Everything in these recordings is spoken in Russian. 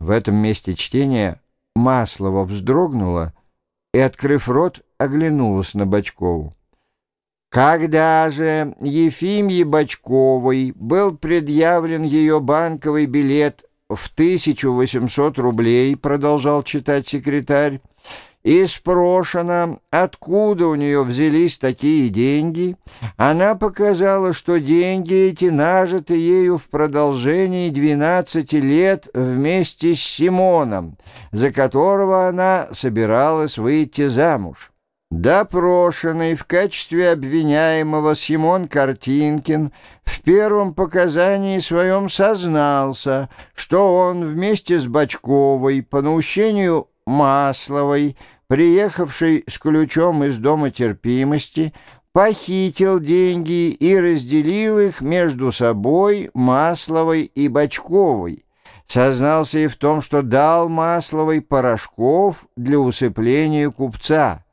В этом месте чтения Маслова вздрогнула и, открыв рот, оглянулась на Бочкову. Когда же Ефимье Бочковой был предъявлен ее банковый билет в 1800 рублей, продолжал читать секретарь, и спрошена, откуда у нее взялись такие деньги, она показала, что деньги эти нажиты ею в продолжении 12 лет вместе с Симоном, за которого она собиралась выйти замуж. Допрошенный в качестве обвиняемого Симон Картинкин в первом показании своем сознался, что он вместе с Бочковой по наущению Масловой, приехавший с ключом из дома терпимости, похитил деньги и разделил их между собой, Масловой и Бочковой. Сознался и в том, что дал Масловой порошков для усыпления купца.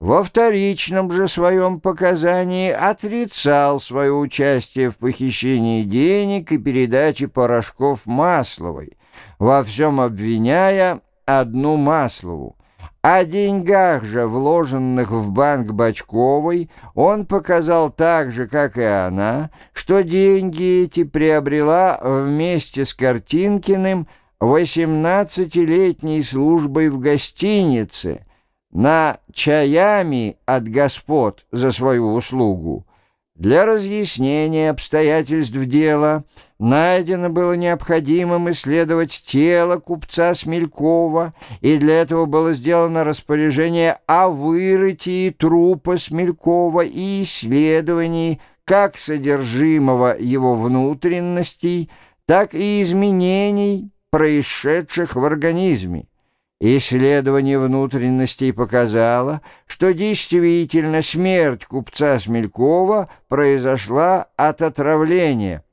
Во вторичном же своем показании отрицал свое участие в похищении денег и передаче порошков Масловой, во всем обвиняя одну Маслову. О деньгах же, вложенных в банк Бочковой, он показал так же, как и она, что деньги эти приобрела вместе с Картинкиным 18-летней службой в гостинице на чаями от господ за свою услугу. Для разъяснения обстоятельств дела найдено было необходимым исследовать тело купца Смелькова, и для этого было сделано распоряжение о вырытии трупа Смелькова и исследовании как содержимого его внутренностей, так и изменений, происшедших в организме. Исследование внутренностей показало, что действительно смерть купца Смелькова произошла от отравления.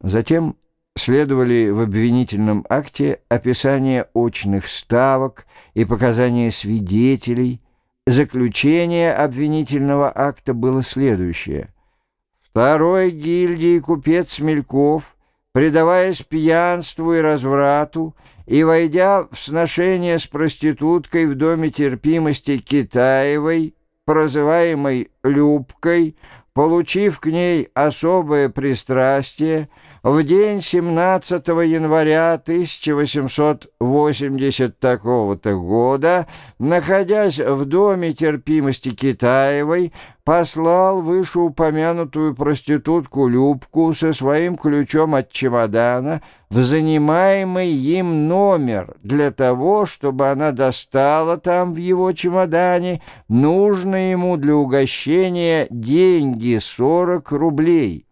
Затем следовали в обвинительном акте описание очных ставок и показания свидетелей. Заключение обвинительного акта было следующее. Второй гильдии купец Смельков, предаваясь пьянству и разврату, и, войдя в сношение с проституткой в доме терпимости Китаевой, прозываемой Любкой, получив к ней особое пристрастие, в день 17 января 1880 такого-то года, находясь в доме терпимости Китаевой, послал вышеупомянутую проститутку Любку со своим ключом от чемодана в занимаемый им номер для того, чтобы она достала там в его чемодане нужные ему для угощения деньги 40 рублей.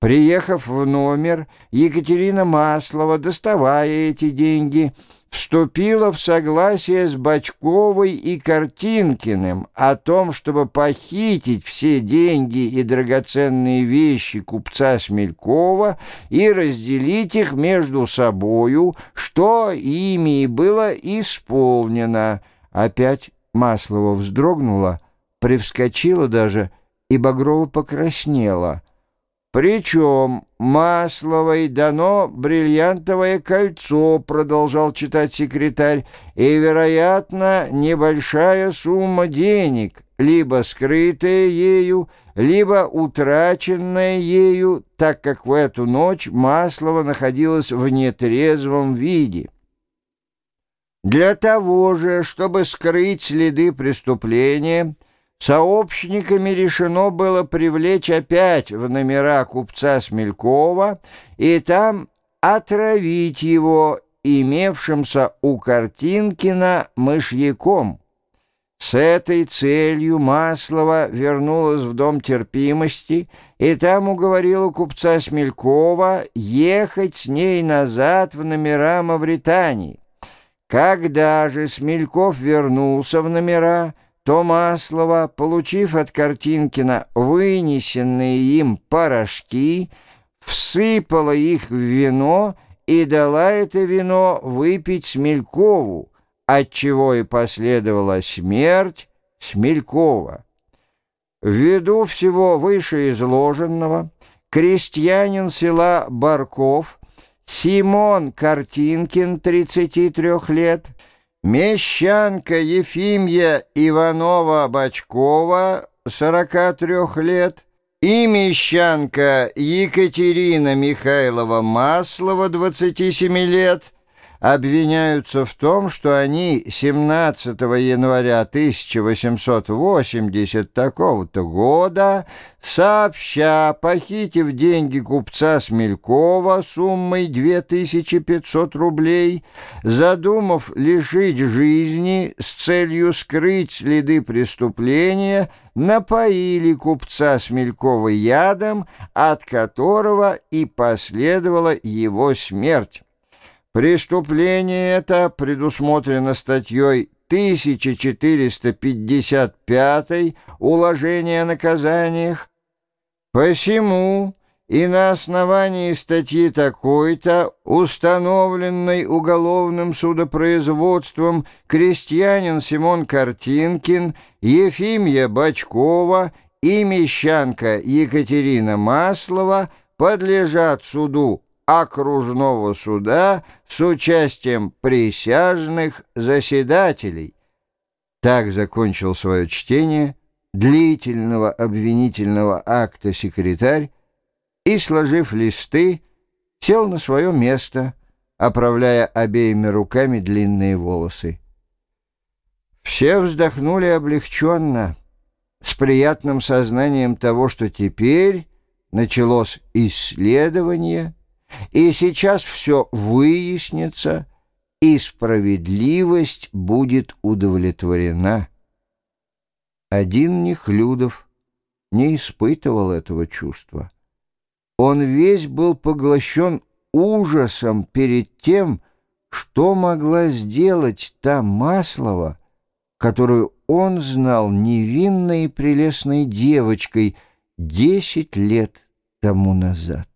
Приехав в номер, Екатерина Маслова, доставая эти деньги, вступила в согласие с Бочковой и Картинкиным о том, чтобы похитить все деньги и драгоценные вещи купца Смелькова и разделить их между собою, что ими и было исполнено. Опять Маслова вздрогнула, привскочила даже и Багрова покраснела — причем Масловой дано бриллиантовое кольцо, продолжал читать секретарь, и, вероятно, небольшая сумма денег, либо скрытая ею, либо утраченная ею, так как в эту ночь Маслова находилась в нетрезвом виде. Для того же, чтобы скрыть следы преступления, Сообщниками решено было привлечь опять в номера купца Смелькова и там отравить его имевшимся у Картинкина мышьяком. С этой целью Маслова вернулась в дом терпимости и там уговорила купца Смелькова ехать с ней назад в номера Мавритании. Когда же Смельков вернулся в номера, то Маслова, получив от Картинкина вынесенные им порошки, всыпала их в вино и дала это вино выпить Смелькову, отчего и последовала смерть Смелькова. Ввиду всего вышеизложенного, крестьянин села Барков Симон Картинкин, 33 лет, Мещанка Ефимья Иванова-Бочкова, 43 лет, и мещанка Екатерина Михайлова-Маслова, 27 лет, обвиняются в том, что они 17 января 1880 такого-то года, сообща, похитив деньги купца Смелькова суммой 2500 рублей, задумав лишить жизни с целью скрыть следы преступления, напоили купца Смелькова ядом, от которого и последовала его смерть. Преступление это предусмотрено статьей 1455 Уложения о наказаниях. Посему и на основании статьи такой-то, установленной уголовным судопроизводством, крестьянин Симон Картинкин, Ефимья Бачкова и мещанка Екатерина Маслова подлежат суду окружного суда с участием присяжных заседателей. Так закончил свое чтение длительного обвинительного акта секретарь и, сложив листы, сел на свое место, оправляя обеими руками длинные волосы. Все вздохнули облегченно, с приятным сознанием того, что теперь началось исследование — и сейчас все выяснится, и справедливость будет удовлетворена. Один Нехлюдов не испытывал этого чувства. Он весь был поглощен ужасом перед тем, что могла сделать та Маслова, которую он знал невинной и прелестной девочкой десять лет тому назад.